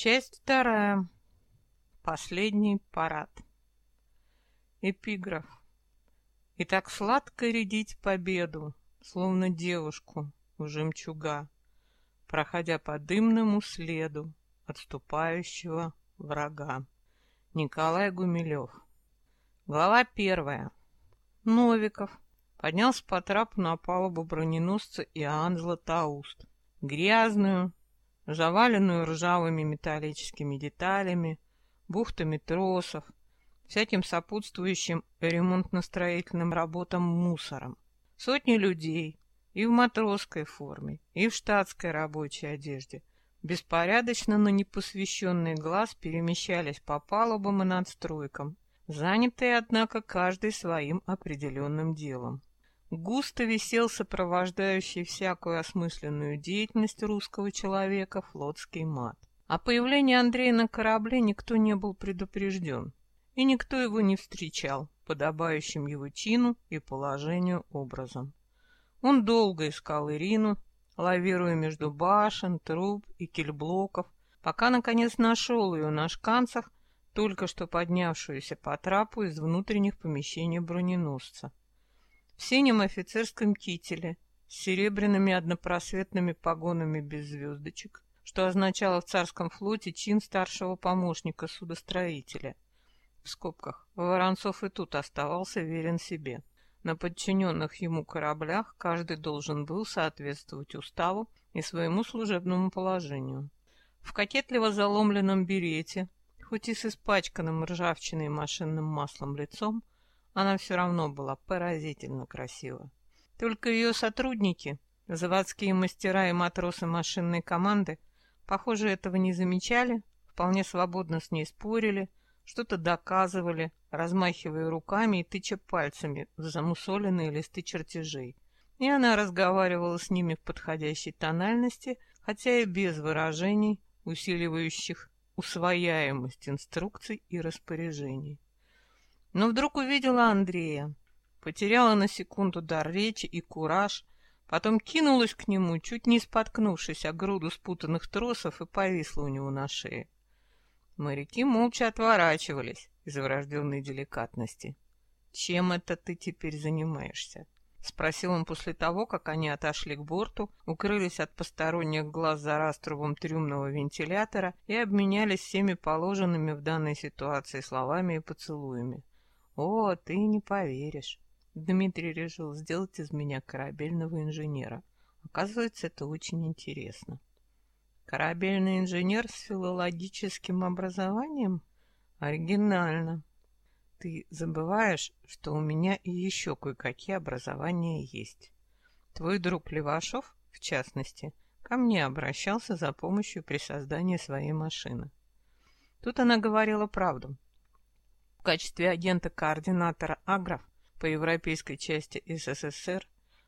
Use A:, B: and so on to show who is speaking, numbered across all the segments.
A: Часть вторая. Последний парад. Эпиграф. И так сладко рядить победу, Словно девушку у жемчуга, Проходя по дымному следу Отступающего врага. Николай Гумилев. Глава первая. Новиков поднялся по трапу на палубу броненосца Иоанн Златоуст. Грязную, заваленную ржавыми металлическими деталями, бухтами тросов, всяким сопутствующим ремонтно-строительным работам мусором. Сотни людей и в матросской форме, и в штатской рабочей одежде беспорядочно, но непосвященный глаз перемещались по палубам и надстройкам, занятые, однако, каждый своим определенным делом. Густо висел сопровождающий всякую осмысленную деятельность русского человека флотский мат. О появлении Андрея на корабле никто не был предупрежден, и никто его не встречал подобающим его чину и положению образом. Он долго искал Ирину, лавируя между башен, труб и кельблоков, пока, наконец, нашел ее на шканцах, только что поднявшуюся по трапу из внутренних помещений броненосца в синем офицерском кителе с серебряными однопросветными погонами без звездочек, что означало в царском флоте чин старшего помощника судостроителя. В скобках Воронцов и тут оставался верен себе. На подчиненных ему кораблях каждый должен был соответствовать уставу и своему служебному положению. В кокетливо заломленном берете, хоть и с испачканным ржавчиной машинным маслом лицом, она все равно была поразительно красива. Только ее сотрудники, заводские мастера и матросы машинной команды, похоже, этого не замечали, вполне свободно с ней спорили, что-то доказывали, размахивая руками и тыча пальцами в замусоленные листы чертежей. И она разговаривала с ними в подходящей тональности, хотя и без выражений, усиливающих усвояемость инструкций и распоряжений. Но вдруг увидела Андрея, потеряла на секунду дар речи и кураж, потом кинулась к нему, чуть не споткнувшись о груду спутанных тросов и повисла у него на шее. Моряки молча отворачивались из врожденной деликатности. «Чем это ты теперь занимаешься?» — спросил он после того, как они отошли к борту, укрылись от посторонних глаз за раструбом трюмного вентилятора и обменялись всеми положенными в данной ситуации словами и поцелуями. «О, ты не поверишь. Дмитрий решил сделать из меня корабельного инженера. Оказывается, это очень интересно». «Корабельный инженер с филологическим образованием? Оригинально. Ты забываешь, что у меня и еще кое-какие образования есть. Твой друг Левашов, в частности, ко мне обращался за помощью при создании своей машины. Тут она говорила правду в качестве агента-координатора Агров по европейской части СССР,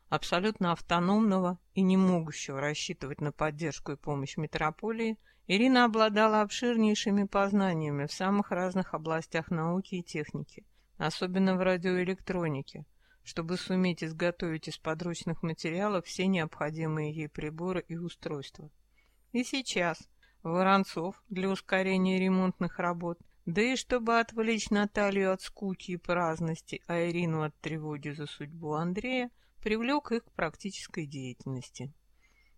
A: абсолютно автономного и не могущего рассчитывать на поддержку и помощь метрополии, Ирина обладала обширнейшими познаниями в самых разных областях науки и техники, особенно в радиоэлектронике, чтобы суметь изготовить из подручных материалов все необходимые ей приборы и устройства. И сейчас Воронцов для ускорения ремонтных работ да и чтобы отвлечь Наталью от скуки и праздности, а Ирину от тревоги за судьбу Андрея, привлек их к практической деятельности.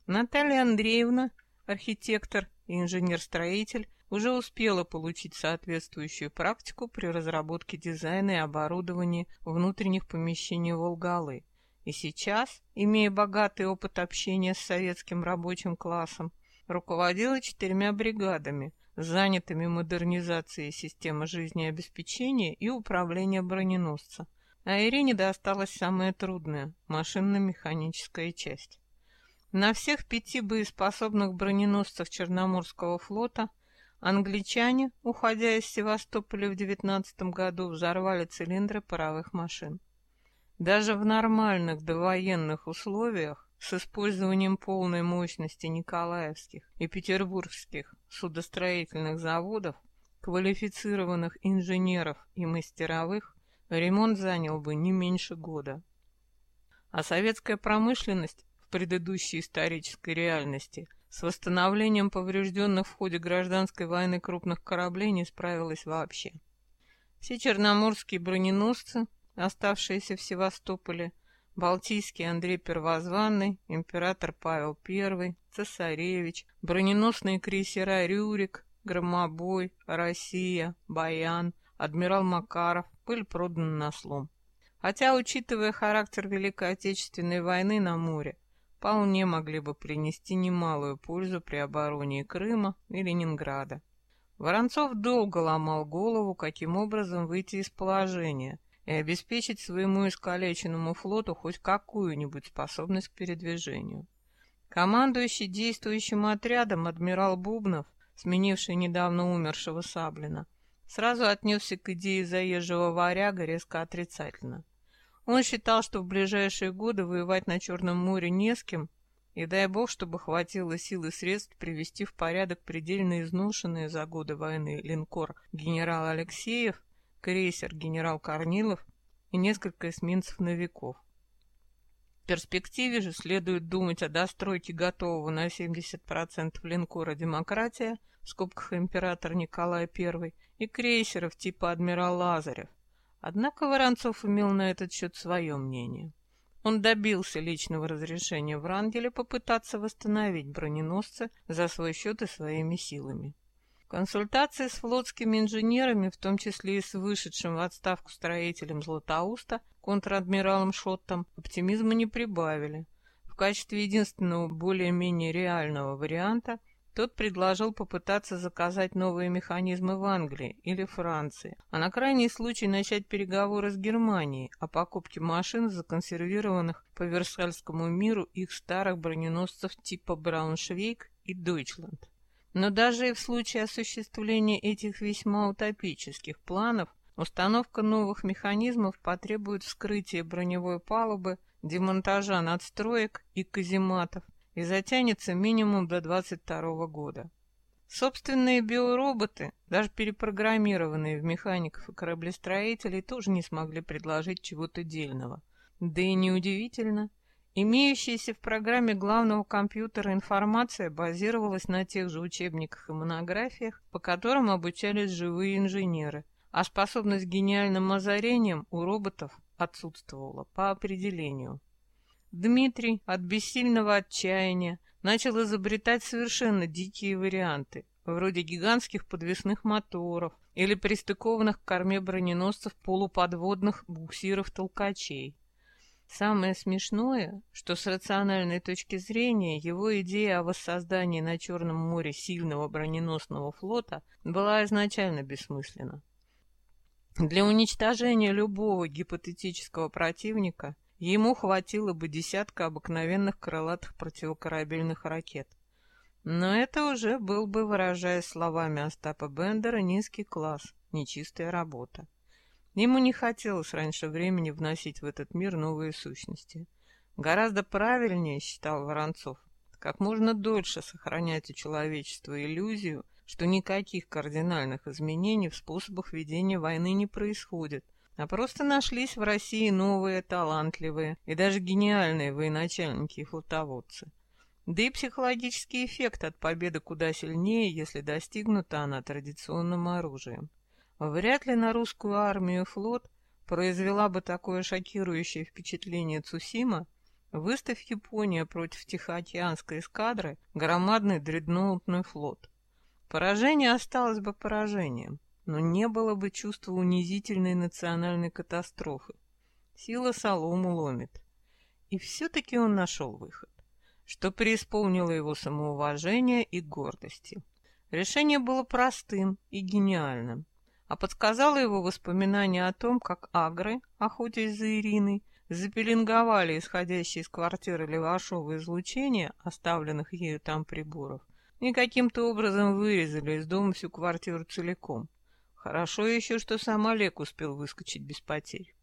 A: Наталья Андреевна, архитектор и инженер-строитель, уже успела получить соответствующую практику при разработке дизайна и оборудования внутренних помещений Волгалы. И сейчас, имея богатый опыт общения с советским рабочим классом, руководила четырьмя бригадами – занятыми модернизацией системы жизнеобеспечения и управления броненосца, а Ирине досталась самая трудная – машинно-механическая часть. На всех пяти боеспособных броненосцах Черноморского флота англичане, уходя из Севастополя в 19 году, взорвали цилиндры паровых машин. Даже в нормальных довоенных условиях с использованием полной мощности Николаевских и Петербургских судостроительных заводов, квалифицированных инженеров и мастеровых, ремонт занял бы не меньше года. А советская промышленность в предыдущей исторической реальности С восстановлением поврежденных в ходе гражданской войны крупных кораблей не справилась вообще. Все черноморские броненосцы, оставшиеся в Севастополе, Балтийский Андрей Первозванный, император Павел I, цесаревич, броненосные крейсера «Рюрик», «Громобой», «Россия», «Баян», адмирал Макаров были проданы на слом. Хотя, учитывая характер Великой Отечественной войны на море, вполне могли бы принести немалую пользу при обороне Крыма и Ленинграда. Воронцов долго ломал голову, каким образом выйти из положения и обеспечить своему искалеченному флоту хоть какую-нибудь способность к передвижению. Командующий действующим отрядом адмирал Бубнов, сменивший недавно умершего Саблина, сразу отнесся к идее заезжего варяга резко отрицательно. Он считал, что в ближайшие годы воевать на Черном море не с кем, и дай бог, чтобы хватило сил и средств привести в порядок предельно изношенные за годы войны линкор генерал Алексеев, крейсер генерал Корнилов и несколько эсминцев-новиков. В перспективе же следует думать о достройке готового на 70% линкора «Демократия» в скобках император Николай I и крейсеров типа адмирал Лазарев – Однако Воронцов имел на этот счет свое мнение. Он добился личного разрешения Врангеля попытаться восстановить броненосцы за свой счет и своими силами. Консультации с флотскими инженерами, в том числе и с вышедшим в отставку строителем Златоуста, контр-адмиралом Шоттом, оптимизма не прибавили. В качестве единственного более-менее реального варианта – тот предложил попытаться заказать новые механизмы в Англии или Франции, а на крайний случай начать переговоры с Германией о покупке машин, законсервированных по Версальскому миру их старых броненосцев типа Брауншвейг и Дойчланд. Но даже и в случае осуществления этих весьма утопических планов, установка новых механизмов потребует вскрытия броневой палубы, демонтажа надстроек и казематов, и затянется минимум до 22 года. Собственные биороботы, даже перепрограммированные в механиков и кораблестроителей, тоже не смогли предложить чего-то дельного. Да и неудивительно. Имеющаяся в программе главного компьютера информация базировалась на тех же учебниках и монографиях, по которым обучались живые инженеры, а способность к гениальным озарениям у роботов отсутствовала по определению. Дмитрий от бессильного отчаяния начал изобретать совершенно дикие варианты, вроде гигантских подвесных моторов или пристыкованных к корме броненосцев полуподводных буксиров-толкачей. Самое смешное, что с рациональной точки зрения его идея о воссоздании на Черном море сильного броненосного флота была изначально бессмысленна. Для уничтожения любого гипотетического противника Ему хватило бы десятка обыкновенных крылатых противокорабельных ракет. Но это уже был бы, выражаясь словами Остапа Бендера, низкий класс, нечистая работа. Ему не хотелось раньше времени вносить в этот мир новые сущности. Гораздо правильнее, считал Воронцов, как можно дольше сохранять у человечества иллюзию, что никаких кардинальных изменений в способах ведения войны не происходит, а просто нашлись в России новые, талантливые и даже гениальные военачальники и флотоводцы. Да и психологический эффект от победы куда сильнее, если достигнута она традиционным оружием. Вряд ли на русскую армию флот произвела бы такое шокирующее впечатление Цусима, выставь Япония против Тихоокеанской эскадры громадный дредноутный флот. Поражение осталось бы поражением но не было бы чувства унизительной национальной катастрофы. Сила солому ломит. И все-таки он нашел выход, что преисполнило его самоуважение и гордости. Решение было простым и гениальным, а подсказало его воспоминание о том, как агры, охотясь за Ириной, запеленговали исходящие из квартиры Левашова излучения, оставленных ею там приборов, и каким-то образом вырезали из дома всю квартиру целиком, Хорошо еще, что сам Олег успел выскочить без потерь.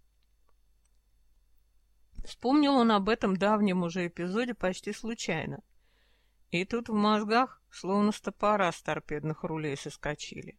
A: Вспомнил он об этом давнем уже эпизоде почти случайно. И тут в мозгах словно с топора с торпедных рулей соскочили.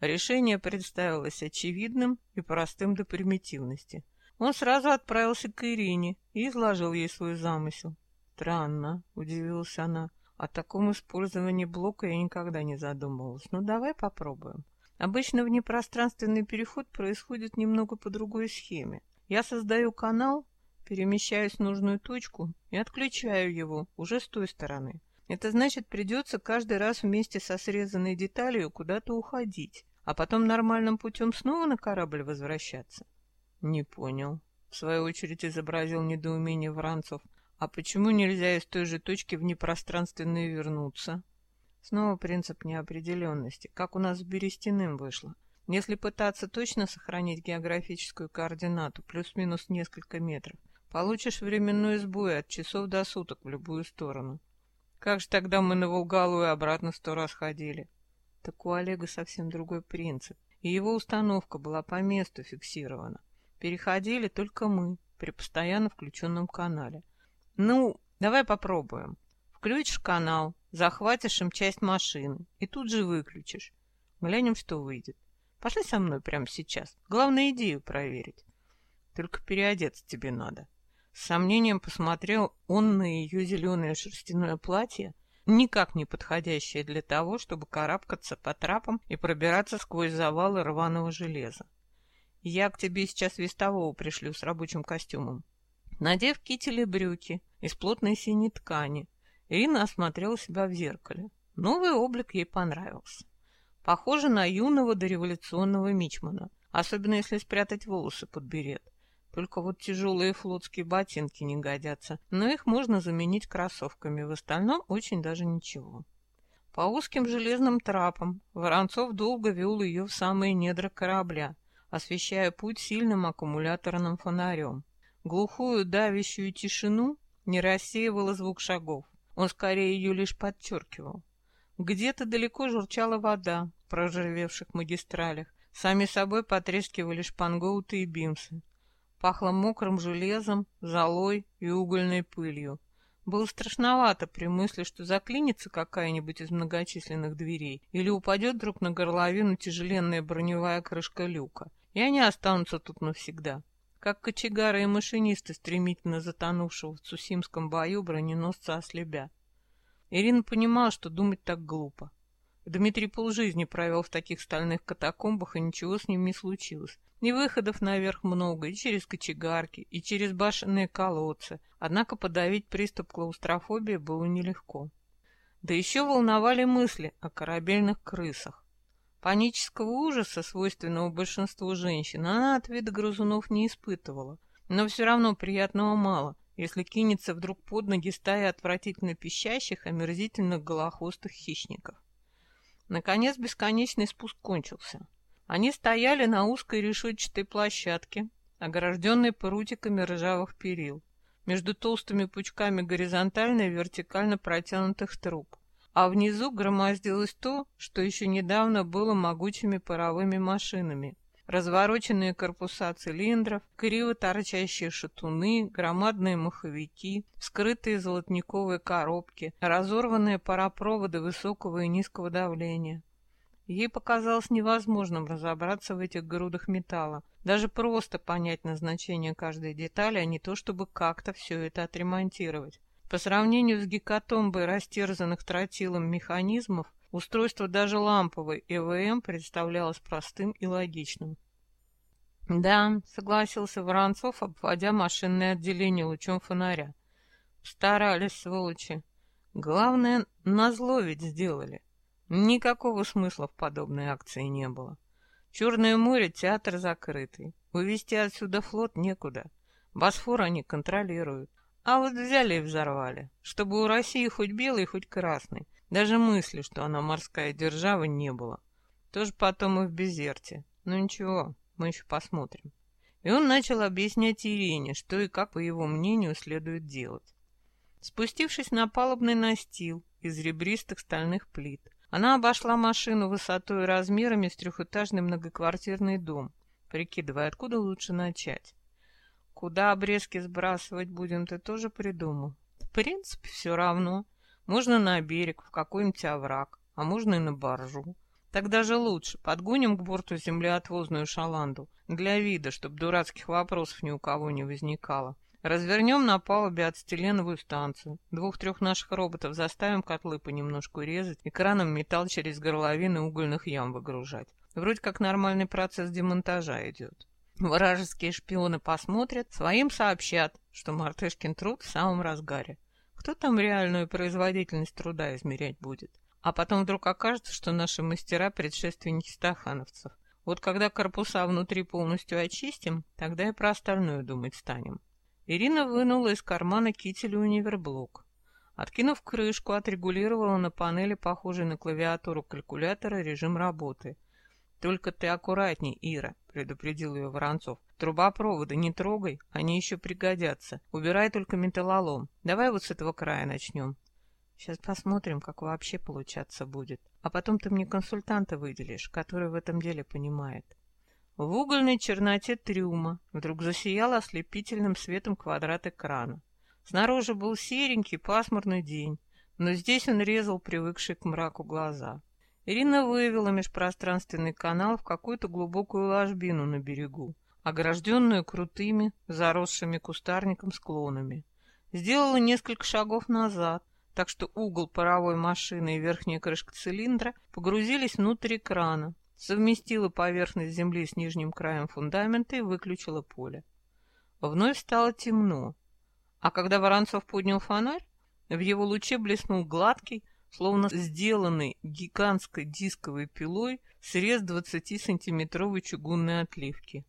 A: Решение представилось очевидным и простым до примитивности. Он сразу отправился к Ирине и изложил ей свой замысел. «Странно», — удивилась она, — О таком использовании блока я никогда не задумывалась. Ну, давай попробуем. Обычно внепространственный переход происходит немного по другой схеме. Я создаю канал, перемещаюсь в нужную точку и отключаю его уже с той стороны. Это значит, придется каждый раз вместе со срезанной деталью куда-то уходить, а потом нормальным путем снова на корабль возвращаться. Не понял. В свою очередь изобразил недоумение Воронцов. А почему нельзя из той же точки в непространственную вернуться? Снова принцип неопределенности, как у нас с Берестяным вышло. Если пытаться точно сохранить географическую координату, плюс-минус несколько метров, получишь временной сбой от часов до суток в любую сторону. Как же тогда мы на Волгалу и обратно сто раз ходили? Так у Олега совсем другой принцип, и его установка была по месту фиксирована. Переходили только мы при постоянно включенном канале. Ну, давай попробуем. Включишь канал, захватишь им часть машины и тут же выключишь. Глянем, что выйдет. Пошли со мной прямо сейчас. Главное идею проверить. Только переодеться тебе надо. С сомнением посмотрел он на ее зеленое шерстяное платье, никак не подходящее для того, чтобы карабкаться по трапам и пробираться сквозь завалы рваного железа. Я к тебе сейчас вестового пришлю с рабочим костюмом. Надев китель и брюки из плотной синей ткани, Ирина осмотрела себя в зеркале. Новый облик ей понравился. Похоже на юного дореволюционного мичмана, особенно если спрятать волосы под берет. Только вот тяжелые флотские ботинки не годятся, но их можно заменить кроссовками, в остальном очень даже ничего. По узким железным трапам Воронцов долго вел ее в самые недра корабля, освещая путь сильным аккумуляторным фонарем. Глухую давящую тишину не рассеивала звук шагов. Он скорее ее лишь подчеркивал. Где-то далеко журчала вода в прожервевших магистралях. Сами собой потрескивали шпангоуты и бимсы. Пахло мокрым железом, золой и угольной пылью. Было страшновато при мысли, что заклинится какая-нибудь из многочисленных дверей или упадет вдруг на горловину тяжеленная броневая крышка люка, и они останутся тут навсегда как кочегары и машинисты стремительно затонувшего в Цусимском бою броненосца ослебя. Ирина понимала, что думать так глупо. Дмитрий полжизни провел в таких стальных катакомбах, и ничего с ним не случилось. Ни выходов наверх много, и через кочегарки, и через башенные колодцы. Однако подавить приступ клаустрофобии было нелегко. Да еще волновали мысли о корабельных крысах. Панического ужаса, свойственного большинству женщин, она от вида грызунов не испытывала. Но все равно приятного мало, если кинется вдруг под ноги стая отвратительно пищащих, омерзительных голохвостых хищников. Наконец бесконечный спуск кончился. Они стояли на узкой решетчатой площадке, огражденной прутиками ржавых перил, между толстыми пучками горизонтально и вертикально протянутых труб а внизу громоздилось то, что еще недавно было могучими паровыми машинами. Развороченные корпуса цилиндров, криво торчащие шатуны, громадные маховики, скрытые золотниковые коробки, разорванные паропроводы высокого и низкого давления. Ей показалось невозможным разобраться в этих грудах металла, даже просто понять назначение каждой детали, а не то чтобы как-то все это отремонтировать. По сравнению с гекатомбой растерзанных тротилом механизмов, устройство даже ламповой ЭВМ представлялось простым и логичным. «Да», — согласился Воронцов, обводя машинное отделение лучом фонаря. «Старались, сволочи. Главное, назло ведь сделали. Никакого смысла в подобной акции не было. Черное море — театр закрытый. Увести отсюда флот некуда. Босфор они контролируют. А вот взяли и взорвали, чтобы у России хоть белый, хоть красный. Даже мысли, что она морская держава, не было. Тоже потом и в Безерте. Но ничего, мы еще посмотрим. И он начал объяснять Ирине, что и как, по его мнению, следует делать. Спустившись на палубный настил из ребристых стальных плит, она обошла машину высотой и размерами с трехэтажный многоквартирный дом, прикидывая, откуда лучше начать. Куда обрезки сбрасывать будем, ты тоже придумал? В принципе, все равно. Можно на берег, в какой-нибудь овраг, а можно и на баржу. Так даже лучше. Подгоним к борту землеотвозную шаланду. Для вида, чтобы дурацких вопросов ни у кого не возникало. Развернем на палубе ацетиленовую станцию. Двух-трех наших роботов заставим котлы понемножку резать и краном металл через горловины угольных ям выгружать. Вроде как нормальный процесс демонтажа идет. Вражеские шпионы посмотрят, своим сообщат, что мартышкин труд в самом разгаре. Кто там реальную производительность труда измерять будет? А потом вдруг окажется, что наши мастера — предшественники стахановцев. Вот когда корпуса внутри полностью очистим, тогда и про остальное думать станем. Ирина вынула из кармана кителя универблок. Откинув крышку, отрегулировала на панели, похожей на клавиатуру калькулятора, режим работы — «Только ты аккуратней, Ира», — предупредил ее Воронцов. «Трубопроводы не трогай, они еще пригодятся. Убирай только металлолом. Давай вот с этого края начнем». «Сейчас посмотрим, как вообще получаться будет. А потом ты мне консультанта выделишь, который в этом деле понимает». В угольной черноте трюма вдруг засиял ослепительным светом квадрат экрана. Снаружи был серенький пасмурный день, но здесь он резал привыкшие к мраку глаза. Ирина вывела межпространственный канал в какую-то глубокую ложбину на берегу, огражденную крутыми, заросшими кустарником склонами. Сделала несколько шагов назад, так что угол паровой машины и верхняя крышка цилиндра погрузились внутрь экрана, совместила поверхность земли с нижним краем фундамента и выключила поле. Вновь стало темно, а когда Воронцов поднял фонарь, в его луче блеснул гладкий, словно сделанный гигантской дисковой пилой срез 20-сантиметровой чугунной отливки.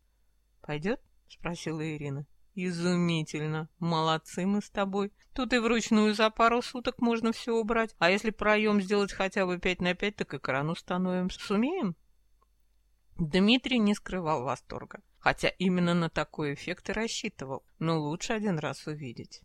A: «Пойдет?» — спросила Ирина. «Изумительно! Молодцы мы с тобой. Тут и вручную за пару суток можно все убрать. А если проем сделать хотя бы пять на пять, так экран установим. Сумеем?» Дмитрий не скрывал восторга, хотя именно на такой эффект и рассчитывал, но лучше один раз увидеть.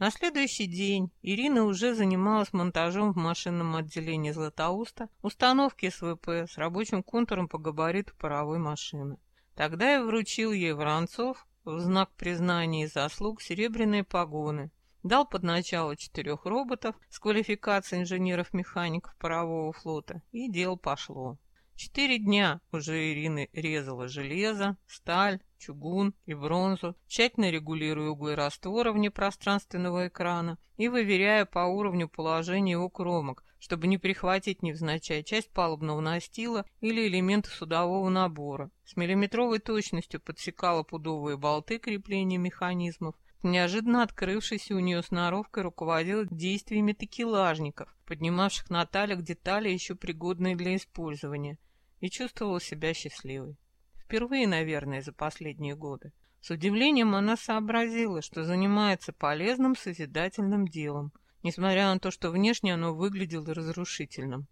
A: На следующий день Ирина уже занималась монтажом в машинном отделении Златоуста установки СВП с рабочим контуром по габариту паровой машины. Тогда я вручил ей Воронцов в знак признания и заслуг серебряные погоны, дал под начало четырех роботов с квалификацией инженеров-механиков парового флота, и дело пошло. Четыре дня уже Ирина резала железо, сталь, чугун и бронзу, тщательно регулируя углы раствора вне пространственного экрана и выверяя по уровню положения его кромок, чтобы не прихватить невзначай часть палубного настила или элементы судового набора. С миллиметровой точностью подсекала пудовые болты крепления механизмов, неожиданно открывшейся у нее сноровкой руководила действиями такелажников, поднимавших на талях детали, еще пригодные для использования – и чувствовала себя счастливой. Впервые, наверное, за последние годы. С удивлением она сообразила, что занимается полезным созидательным делом, несмотря на то, что внешне оно выглядело разрушительным.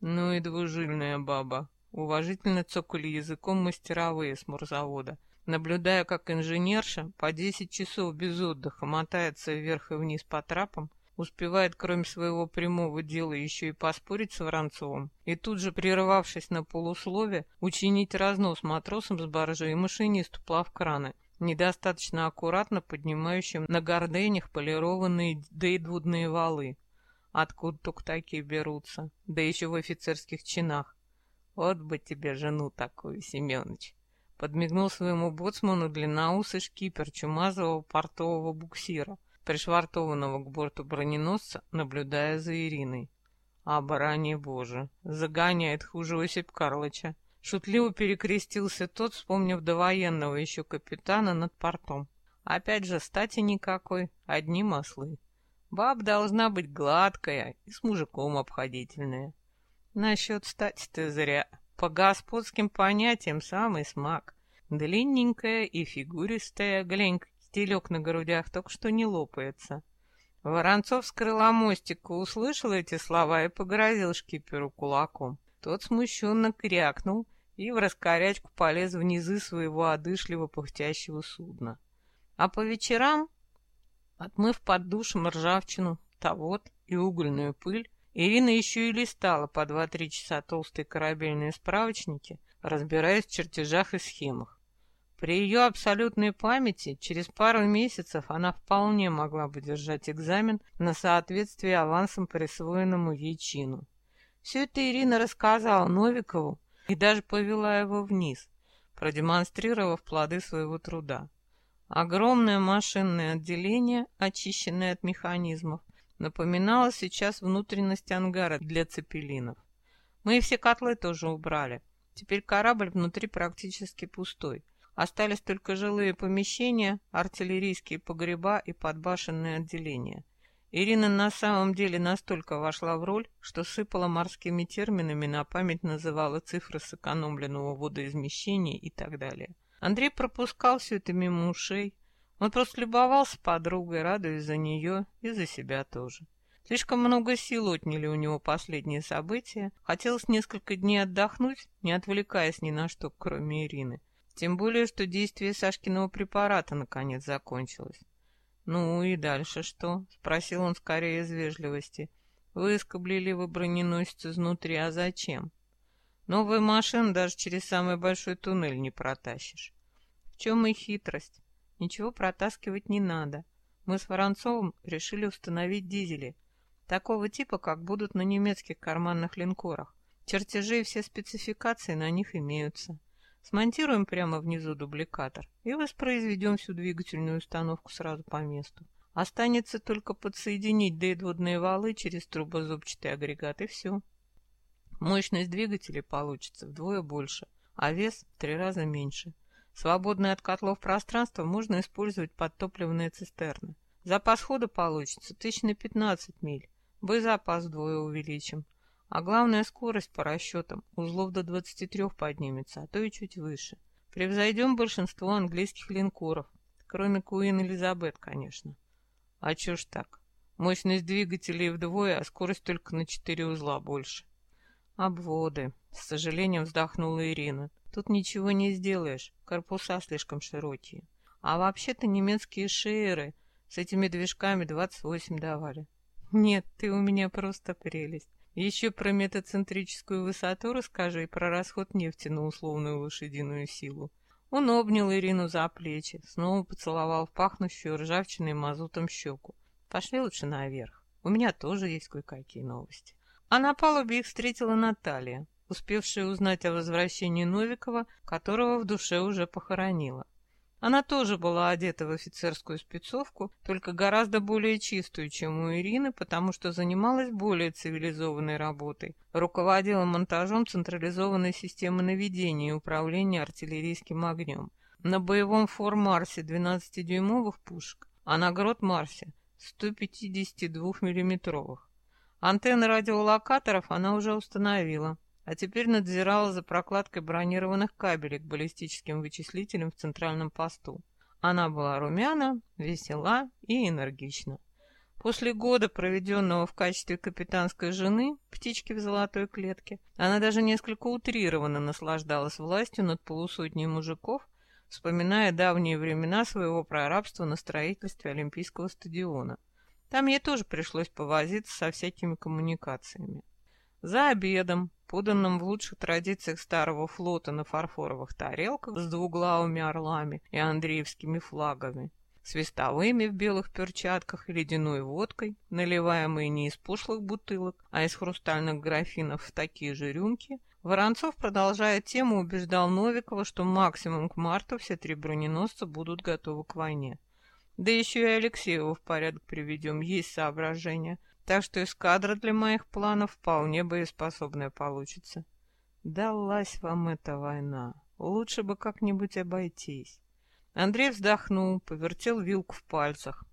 A: Ну и двужильная баба. Уважительно цокали языком мастеровые с морзавода, наблюдая, как инженерша по десять часов без отдыха мотается вверх и вниз по трапам, успевает, кроме своего прямого дела, еще и поспорить с Воронцовым, и тут же, прерывавшись на полуслове, учинить разнос матросам с баржи и машинисту плавкраны, недостаточно аккуратно поднимающим на горденях полированные дейдвудные валы. Откуда только такие берутся, да еще в офицерских чинах. Вот бы тебе жену такую, Семенович. Подмигнул своему боцману длинноусый шкипер чумазового портового буксира, пришвартованного к борту броненосца, наблюдая за Ириной. А баранье боже, загоняет хуже Осип Карлыча. Шутливо перекрестился тот, вспомнив довоенного еще капитана над портом. Опять же, стати никакой, одни маслы. Баб должна быть гладкая и с мужиком обходительная. Насчет стати ты зря. По господским понятиям самый смак. Длинненькая и фигуристая, глянь, Стелек на грудях только что не лопается. Воронцов с крыла мостика услышал эти слова и погрозил шкиперу кулаком. Тот смущенно крякнул и в раскорячку полез в низы своего одышливо пыхтящего судна. А по вечерам, отмыв под душем ржавчину, тавод и угольную пыль, Ирина еще и листала по два-три часа толстые корабельные справочники, разбираясь в чертежах и схемах. При ее абсолютной памяти через пару месяцев она вполне могла бы держать экзамен на соответствие авансом присвоенному ей чину. Все это Ирина рассказала Новикову и даже повела его вниз, продемонстрировав плоды своего труда. Огромное машинное отделение, очищенное от механизмов, напоминало сейчас внутренность ангара для цепелинов. Мы все котлы тоже убрали. Теперь корабль внутри практически пустой. Остались только жилые помещения, артиллерийские погреба и подбашенные отделения. Ирина на самом деле настолько вошла в роль, что сыпала морскими терминами, на память называла цифры сэкономленного водоизмещения и так далее. Андрей пропускал все это мимо ушей. Он просто любовался подругой, радуясь за нее и за себя тоже. Слишком много сил отняли у него последние события. Хотелось несколько дней отдохнуть, не отвлекаясь ни на что, кроме Ирины. Тем более, что действие Сашкиного препарата наконец закончилось. «Ну и дальше что?» — спросил он скорее из вежливости. «Выскоблили вы броненосец изнутри, а зачем?» «Новую машину даже через самый большой туннель не протащишь». «В чем и хитрость? Ничего протаскивать не надо. Мы с Воронцовым решили установить дизели, такого типа, как будут на немецких карманных линкорах. Чертежи и все спецификации на них имеются. Смонтируем прямо внизу дубликатор и воспроизведем всю двигательную установку сразу по месту. Останется только подсоединить дейдводные валы через трубозубчатый агрегат и все. Мощность двигателей получится вдвое больше, а вес в три раза меньше. Свободное от котлов пространство можно использовать под топливные цистерны. Запас хода получится тысяч на 15 миль, боезапас вдвое увеличим. А главная скорость по расчетам узлов до 23 поднимется, а то и чуть выше. Превзойдем большинство английских линкоров, кроме Куин Элизабет, конечно. А чё ж так? Мощность двигателей вдвое, а скорость только на 4 узла больше. Обводы. С сожалением вздохнула Ирина. Тут ничего не сделаешь, корпуса слишком широкие. А вообще-то немецкие шееры с этими движками 28 давали. Нет, ты у меня просто прелесть. Еще про метацентрическую высоту расскажи и про расход нефти на условную лошадиную силу. Он обнял Ирину за плечи, снова поцеловал в пахнущую ржавчиной мазутом щеку. Пошли лучше наверх. У меня тоже есть кое-какие новости. А на палубе их встретила Наталья, успевшая узнать о возвращении Новикова, которого в душе уже похоронила. Она тоже была одета в офицерскую спецовку, только гораздо более чистую, чем у Ирины, потому что занималась более цивилизованной работой. Руководила монтажом централизованной системы наведения и управления артиллерийским огнем. На боевом фор Марсе 12-дюймовых пушек, а на грот Марсе 152 миллиметровых. Антенны радиолокаторов она уже установила а теперь надзирала за прокладкой бронированных кабелей к баллистическим вычислителям в центральном посту. Она была румяна, весела и энергична. После года, проведенного в качестве капитанской жены, птички в золотой клетке, она даже несколько утрированно наслаждалась властью над полусотней мужиков, вспоминая давние времена своего прорабства на строительстве Олимпийского стадиона. Там ей тоже пришлось повозиться со всякими коммуникациями. За обедом, поданном в лучших традициях старого флота на фарфоровых тарелках с двуглавыми орлами и андреевскими флагами, свистовыми в белых перчатках и ледяной водкой, наливаемой не из пошлых бутылок, а из хрустальных графинов в такие же рюмки, Воронцов, продолжая тему, убеждал Новикова, что максимум к марту все три броненосца будут готовы к войне. Да еще и Алексеева в порядок приведем, есть соображения. Так что эскадра для моих планов вполне боеспособная получится. Далась вам эта война. Лучше бы как-нибудь обойтись. Андрей вздохнул, повертел вилку в пальцах.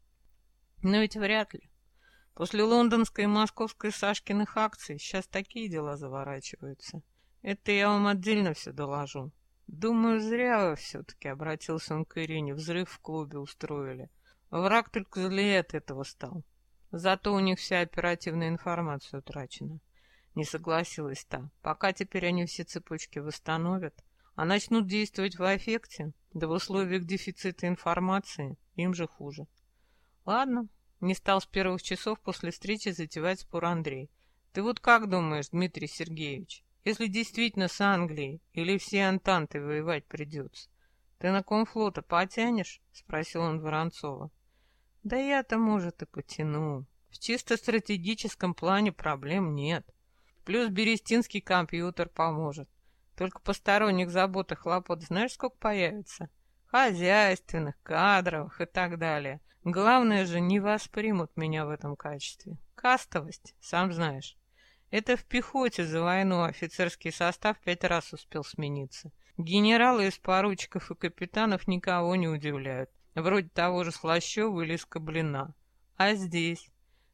A: Но ведь вряд ли. После лондонской и московской Сашкиных акций сейчас такие дела заворачиваются. Это я вам отдельно все доложу. Думаю, зря все-таки, обратился он к Ирине, взрыв в клубе устроили. Враг только злее от этого стал. Зато у них вся оперативная информация утрачена. Не согласилась та. Пока теперь они все цепочки восстановят, а начнут действовать в эффекте, да в условиях дефицита информации, им же хуже. Ладно, не стал с первых часов после встречи затевать спор Андрей. Ты вот как думаешь, Дмитрий Сергеевич, если действительно с Англией или все Антанты воевать придется, ты на комфлота потянешь? Спросил он Воронцова. Да я-то, может, и потяну. В чисто стратегическом плане проблем нет. Плюс берестинский компьютер поможет. Только посторонних забот и хлопот знаешь, сколько появится? Хозяйственных, кадровых и так далее. Главное же, не воспримут меня в этом качестве. Кастовость, сам знаешь. Это в пехоте за войну офицерский состав пять раз успел смениться. Генералы из поручиков и капитанов никого не удивляют. Вроде того же Слащева или Скоблина. А здесь?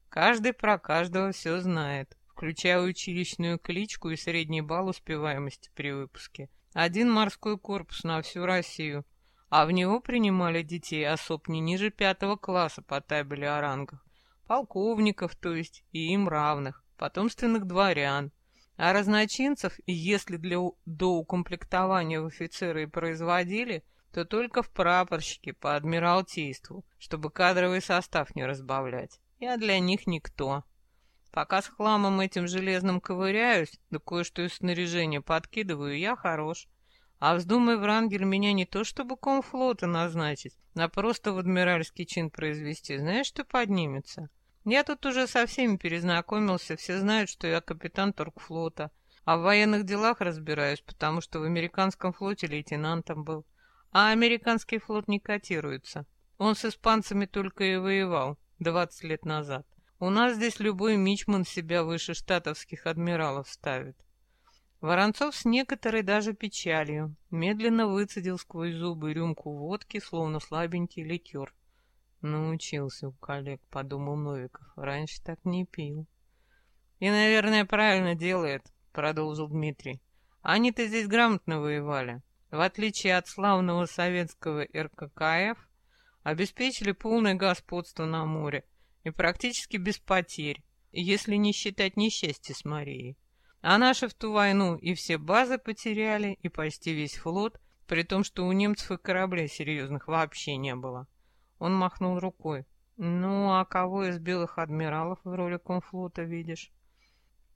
A: Каждый про каждого все знает, включая училищную кличку и средний балл успеваемости при выпуске. Один морской корпус на всю Россию, а в него принимали детей особ не ниже пятого класса по табели о рангах. Полковников, то есть, и им равных, потомственных дворян. А разночинцев, если для доукомплектования в офицеры и производили, то только в прапорщики по адмиралтейству, чтобы кадровый состав не разбавлять. Я для них никто. Пока с хламом этим железным ковыряюсь, да кое-что из снаряжения подкидываю, я хорош. А вздумай Врангель меня не то чтобы комфлота назначить, а просто в адмиральский чин произвести, знаешь, что поднимется? Я тут уже со всеми перезнакомился, все знают, что я капитан торгфлота, а в военных делах разбираюсь, потому что в американском флоте лейтенантом был. А американский флот не котируется. Он с испанцами только и воевал 20 лет назад. У нас здесь любой мичман себя выше штатовских адмиралов ставит. Воронцов с некоторой даже печалью медленно выцедил сквозь зубы рюмку водки, словно слабенький ликер. Научился у коллег, подумал Новиков. Раньше так не пил. И, наверное, правильно делает, продолжил Дмитрий. Они-то здесь грамотно воевали. В отличие от славного советского РККФ, обеспечили полное господство на море и практически без потерь, если не считать несчастья с Марией. А наши в ту войну и все базы потеряли, и почти весь флот, при том, что у немцев и кораблей серьезных вообще не было. Он махнул рукой. «Ну, а кого из белых адмиралов в роли комфлота видишь?»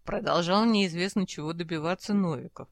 A: Продолжал неизвестно чего добиваться Новиков.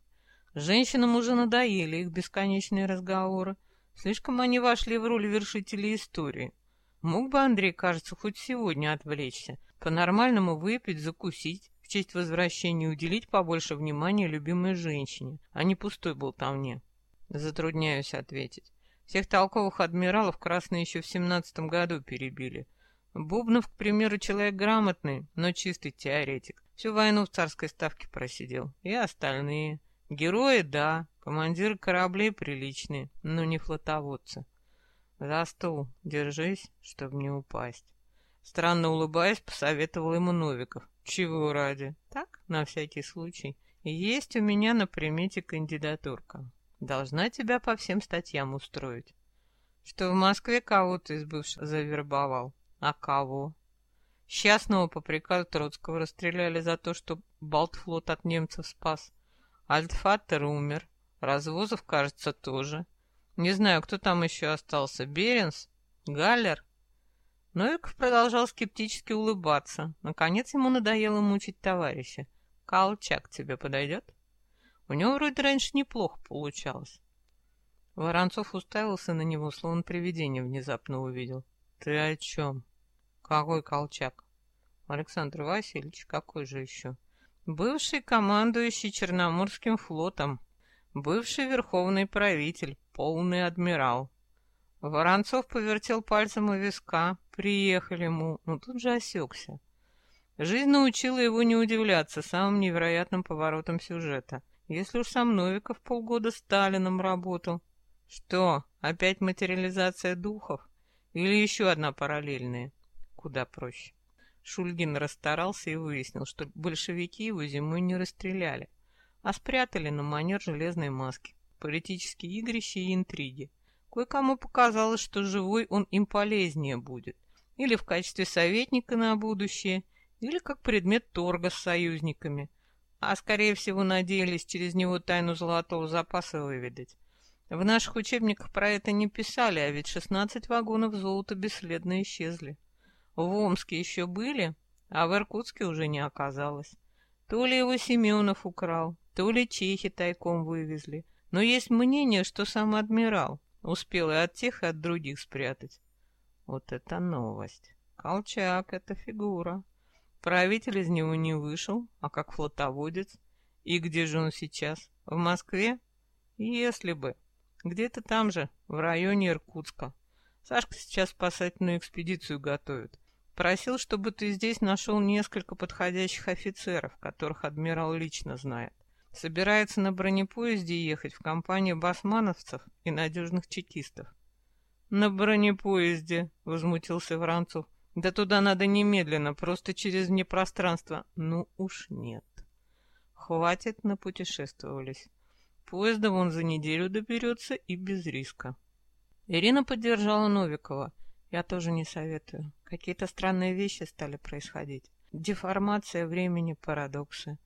A: Женщинам уже надоели их бесконечные разговоры. Слишком они вошли в роль вершителей истории. Мог бы Андрей, кажется, хоть сегодня отвлечься, по-нормальному выпить, закусить, честь возвращения уделить побольше внимания любимой женщине, а не пустой болтовне. Затрудняюсь ответить. Всех толковых адмиралов красные еще в семнадцатом году перебили. Бубнов, к примеру, человек грамотный, но чистый теоретик. Всю войну в царской ставке просидел. И остальные. Герои, да, командиры кораблей приличные, но не флотоводцы. За стол держись, чтобы не упасть. Странно улыбаясь, посоветовал ему Новиков. Чего ради? Так, на всякий случай. Есть у меня на примете кандидатурка. Должна тебя по всем статьям устроить. Что в Москве кого-то из бывших завербовал. А кого? Счастного по приказу Троцкого расстреляли за то, что Балтфлот от немцев спас. Альтфаттер умер. Развозов, кажется, тоже. Не знаю, кто там еще остался. Беренс? Галлер? Новиков продолжал скептически улыбаться. Наконец ему надоело мучить товарища. «Колчак тебе подойдет?» У него вроде раньше неплохо получалось. Воронцов уставился на него, словно привидение внезапно увидел. «Ты о чем?» «Какой Колчак?» «Александр Васильевич, какой же еще?» «Бывший командующий Черноморским флотом, бывший верховный правитель, полный адмирал». Воронцов повертел пальцем у виска. Приехали ему, но тут же осекся. Жизнь научила его не удивляться самым невероятным поворотом сюжета. Если уж сам Новиков полгода Сталином работал. Что, опять материализация духов? Или еще одна параллельная? Куда проще. Шульгин расстарался и выяснил, что большевики его зимой не расстреляли, а спрятали на манер железной маски, политические игрища и интриги. Кое-кому показалось, что живой он им полезнее будет. Или в качестве советника на будущее, или как предмет торга с союзниками. А скорее всего надеялись через него тайну золотого запаса выведать. В наших учебниках про это не писали, а ведь 16 вагонов золота бесследно исчезли. В Омске еще были, а в Иркутске уже не оказалось. То ли его Семенов украл, то ли чехи тайком вывезли. Но есть мнение, что сам адмирал, Успел и от тех, и от других спрятать. Вот это новость. Колчак — это фигура. Правитель из него не вышел, а как флотоводец. И где же он сейчас? В Москве? Если бы. Где-то там же, в районе Иркутска. Сашка сейчас спасательную экспедицию готовит. Просил, чтобы ты здесь нашел несколько подходящих офицеров, которых адмирал лично знает. Собирается на бронепоезде ехать в компанию басмановцев и надежных чекистов. «На бронепоезде», — возмутился Воронцов. «Да туда надо немедленно, просто через непространство». «Ну уж нет. Хватит напутешествовались. Поездом он за неделю доберется и без риска». Ирина поддержала Новикова. «Я тоже не советую. Какие-то странные вещи стали происходить. Деформация времени, парадоксы.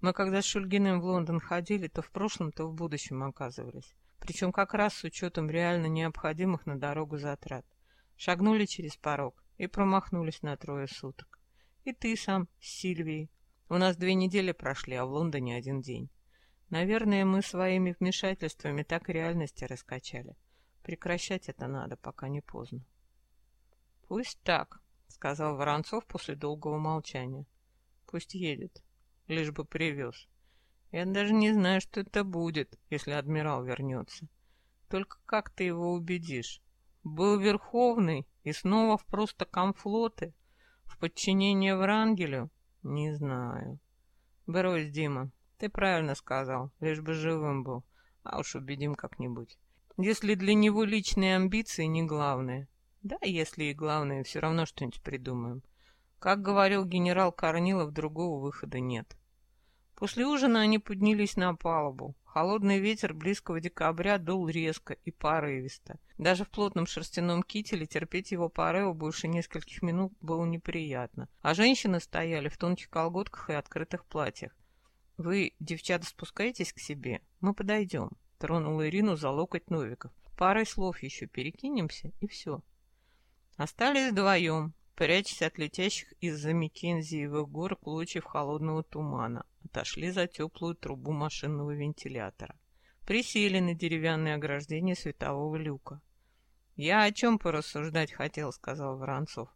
A: Мы когда с Шульгиным в Лондон ходили, то в прошлом, то в будущем оказывались. Причем как раз с учетом реально необходимых на дорогу затрат. Шагнули через порог и промахнулись на трое суток. И ты сам с Сильвией. У нас две недели прошли, а в Лондоне один день. Наверное, мы своими вмешательствами так реальности раскачали. Прекращать это надо, пока не поздно. Пусть так, сказал Воронцов после долгого молчания. Пусть едет, лишь бы привез. Я даже не знаю, что это будет, если адмирал вернется. Только как ты его убедишь? Был Верховный и снова в просто комфлоты? В подчинение Врангелю? Не знаю. Брось, Дима, ты правильно сказал, лишь бы живым был. А уж убедим как-нибудь. Если для него личные амбиции не главное. Да, если и главное, все равно что-нибудь придумаем. Как говорил генерал Корнилов, другого выхода нет. После ужина они поднялись на палубу. Холодный ветер близкого декабря дул резко и порывисто. Даже в плотном шерстяном кителе терпеть его порывы больше нескольких минут было неприятно. А женщины стояли в тонких колготках и открытых платьях. «Вы, девчата, спускаетесь к себе? Мы подойдем», — тронул Ирину за локоть Новиков. «Парой слов еще перекинемся, и все». Остались вдвоем, прячась от летящих из-за Маккензиевых гор клочьев холодного тумана отошли за теплую трубу машинного вентилятора. Присели на деревянное ограждение светового люка. «Я о чем порассуждать хотел», — сказал Воронцов.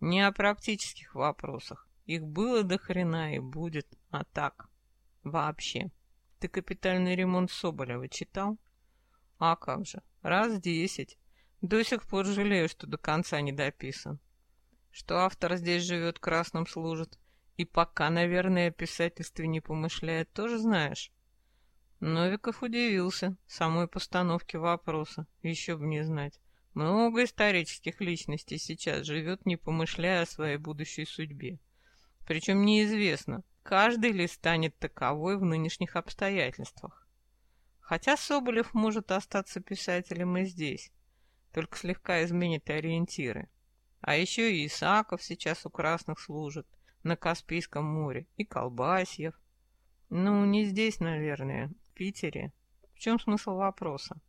A: «Не о практических вопросах. Их было до хрена и будет, а так. Вообще. Ты капитальный ремонт Соболева читал? А как же, раз десять. До сих пор жалею, что до конца не дописан. Что автор здесь живет, красным служит. И пока, наверное, о писательстве не помышляет, тоже знаешь. Новиков удивился самой постановке вопроса, еще бы не знать. Много исторических личностей сейчас живет, не помышляя о своей будущей судьбе. Причем неизвестно, каждый ли станет таковой в нынешних обстоятельствах. Хотя Соболев может остаться писателем и здесь, только слегка изменит ориентиры. А еще и Исаков сейчас у красных служит – на Каспийском море, и Колбасьев. Ну, не здесь, наверное, в Питере. В чем смысл вопроса?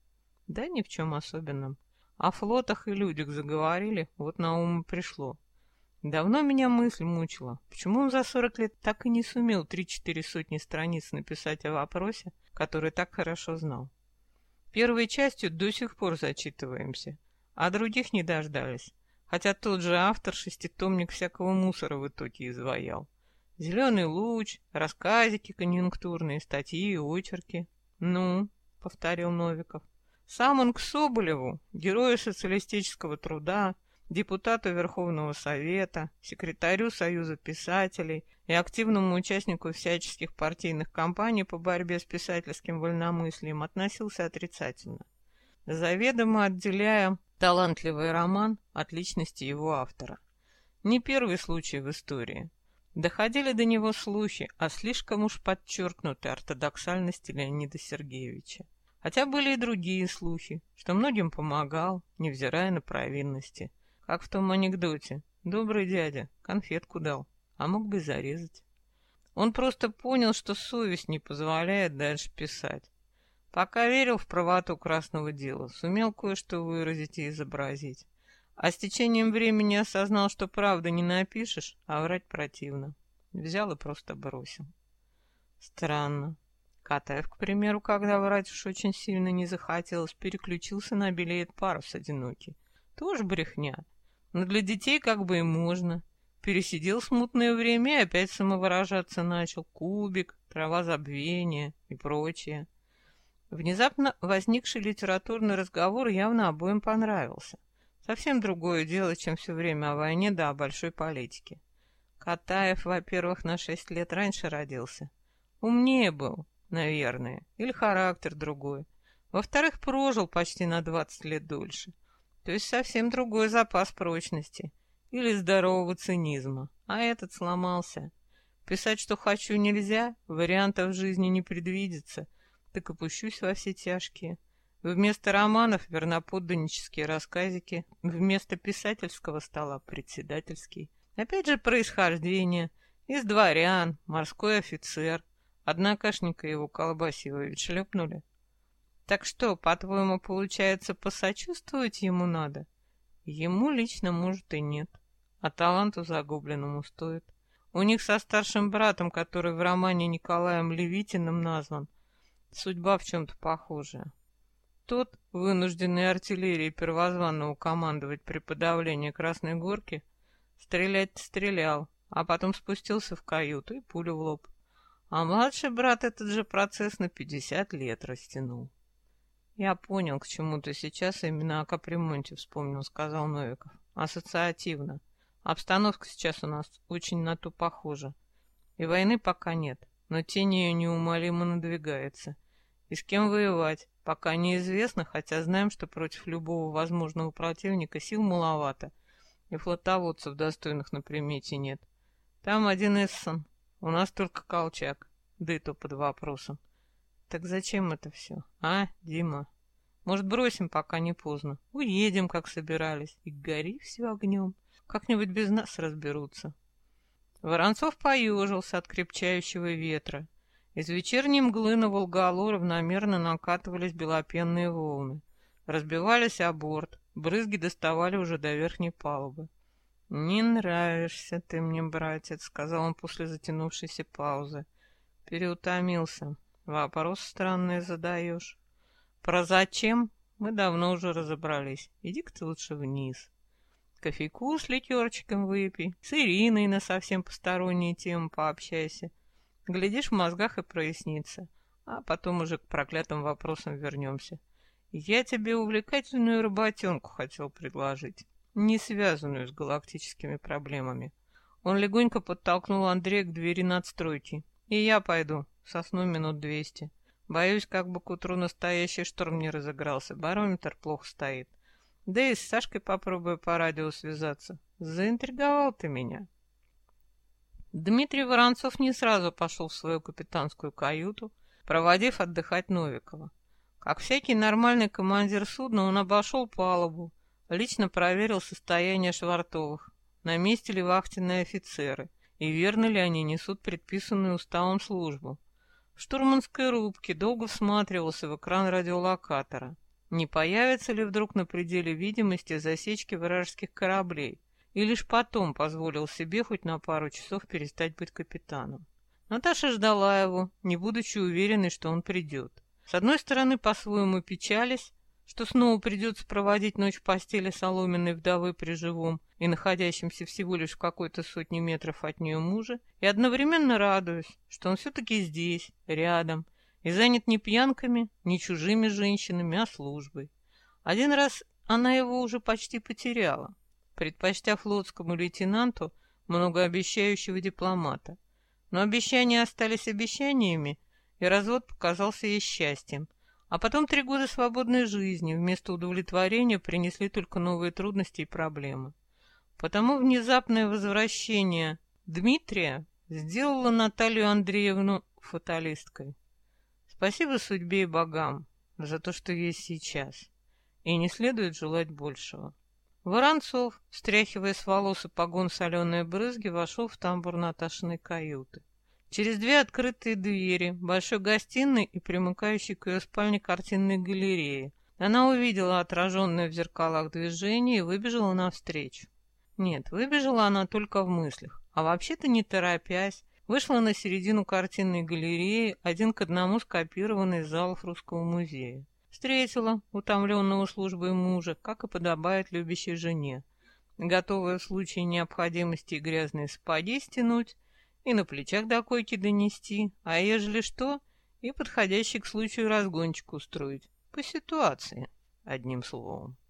A: Да ни в чем особенном. О флотах и людях заговорили, вот на ум пришло. Давно меня мысль мучила, почему он за сорок лет так и не сумел три-четыре сотни страниц написать о вопросе, который так хорошо знал. Первой частью до сих пор зачитываемся, а других не дождались хотя тот же автор шеститомник всякого мусора в итоге изваял. Зеленый луч, рассказики конъюнктурные, статьи, очерки. «Ну», — повторил Новиков, — «сам он к Соболеву, герою социалистического труда, депутату Верховного Совета, секретарю Союза писателей и активному участнику всяческих партийных кампаний по борьбе с писательским вольномыслием относился отрицательно, заведомо отделяя Талантливый роман от личности его автора. Не первый случай в истории. Доходили до него слухи о слишком уж подчеркнутой ортодоксальности Леонида Сергеевича. Хотя были и другие слухи, что многим помогал, невзирая на провинности. Как в том анекдоте. Добрый дядя, конфетку дал, а мог бы зарезать. Он просто понял, что совесть не позволяет дальше писать. Пока верил в правоту красного дела, сумел кое-что выразить и изобразить. А с течением времени осознал, что правда не напишешь, а врать противно. Взял и просто бросил. Странно. Катаев, к примеру, когда врать уж очень сильно не захотелось, переключился на белеет парус одинокий. Тоже брехня. Но для детей как бы и можно. Пересидел смутное время и опять самовыражаться начал. Кубик, трава забвения и прочее. Внезапно возникший литературный разговор явно обоим понравился. Совсем другое дело, чем все время о войне да о большой политике. Катаев, во-первых, на шесть лет раньше родился. Умнее был, наверное, или характер другой. Во-вторых, прожил почти на двадцать лет дольше. То есть совсем другой запас прочности или здорового цинизма. А этот сломался. Писать, что хочу, нельзя, вариантов жизни не предвидится, так опущусь во все тяжкие. Вместо романов верноподданнические рассказики, вместо писательского стола председательский. Опять же происхождение. Из дворян, морской офицер. Однокашника его колбасиво ведь шлепнули. Так что, по-твоему, получается, посочувствовать ему надо? Ему лично, может, и нет. А таланту загубленному стоит. У них со старшим братом, который в романе Николаем Левитиным назван, судьба в чем-то похожая. Тот, вынужденный артиллерией первозванного командовать при подавлении Красной Горки, стрелять стрелял, а потом спустился в каюту и пулю в лоб. А младший брат этот же процесс на пятьдесят лет растянул. «Я понял, к чему ты сейчас именно о капремонте вспомнил», — сказал Новиков. «Ассоциативно. Обстановка сейчас у нас очень на ту похожа. И войны пока нет, но тень ее неумолимо надвигается. И с кем воевать? Пока неизвестно, хотя знаем, что против любого возможного противника сил маловато, и флотоводцев достойных на примете нет. Там один Эссон, у нас только Колчак, да и то под вопросом. Так зачем это все, а, Дима? Может, бросим, пока не поздно? Уедем, как собирались, и гори все огнем. Как-нибудь без нас разберутся. Воронцов поежился от крепчающего ветра. Из вечерней мглы на Волгалу равномерно накатывались белопенные волны. Разбивались о борт, брызги доставали уже до верхней палубы. «Не нравишься ты мне, братец», — сказал он после затянувшейся паузы. Переутомился. Вопрос странный задаешь. Про зачем мы давно уже разобрались. Иди-ка ты лучше вниз. Кофейку с ликерчиком выпей, с Ириной на совсем посторонние темы пообщайся. Глядишь, в мозгах и прояснится. А потом уже к проклятым вопросам вернемся. Я тебе увлекательную работенку хотел предложить, не связанную с галактическими проблемами. Он легонько подтолкнул Андрея к двери надстройки. И я пойду, сосну минут двести. Боюсь, как бы к утру настоящий шторм не разыгрался. Барометр плохо стоит. Да и с Сашкой попробую по радио связаться. Заинтриговал ты меня. Дмитрий Воронцов не сразу пошел в свою капитанскую каюту, проводив отдыхать Новикова. Как всякий нормальный командир судна, он обошел палубу, лично проверил состояние швартовых, на месте ли вахтенные офицеры и верно ли они несут предписанную уставом службу. В штурманской рубке долго всматривался в экран радиолокатора. Не появятся ли вдруг на пределе видимости засечки вражеских кораблей, и лишь потом позволил себе хоть на пару часов перестать быть капитаном. Наташа ждала его, не будучи уверенной, что он придет. С одной стороны, по-своему печались, что снова придется проводить ночь в постели соломенной вдовы при живом и находящемся всего лишь в какой-то сотне метров от нее мужа, и одновременно радуясь, что он все-таки здесь, рядом, и занят не пьянками, не чужими женщинами, а службой. Один раз она его уже почти потеряла, предпочтя флотскому лейтенанту многообещающего дипломата. Но обещания остались обещаниями, и развод показался ей счастьем. А потом три года свободной жизни вместо удовлетворения принесли только новые трудности и проблемы. Потому внезапное возвращение Дмитрия сделало Наталью Андреевну фаталисткой. Спасибо судьбе и богам за то, что есть сейчас, и не следует желать большего. Воронцов, стряхивая с волос и погон соленые брызги, вошел в тамбур Наташиной каюты. Через две открытые двери, большой гостиной и примыкающей к ее спальне картинной галереи, она увидела отраженное в зеркалах движение и выбежала навстречу. Нет, выбежала она только в мыслях, а вообще-то не торопясь, вышла на середину картинной галереи, один к одному скопированный из залов Русского музея. Встретила утомленного службой мужа, как и подобает любящей жене, готовая в случае необходимости грязные сапоги стянуть и на плечах до койки донести, а ежели что, и подходящий к случаю разгончик устроить. По ситуации, одним словом.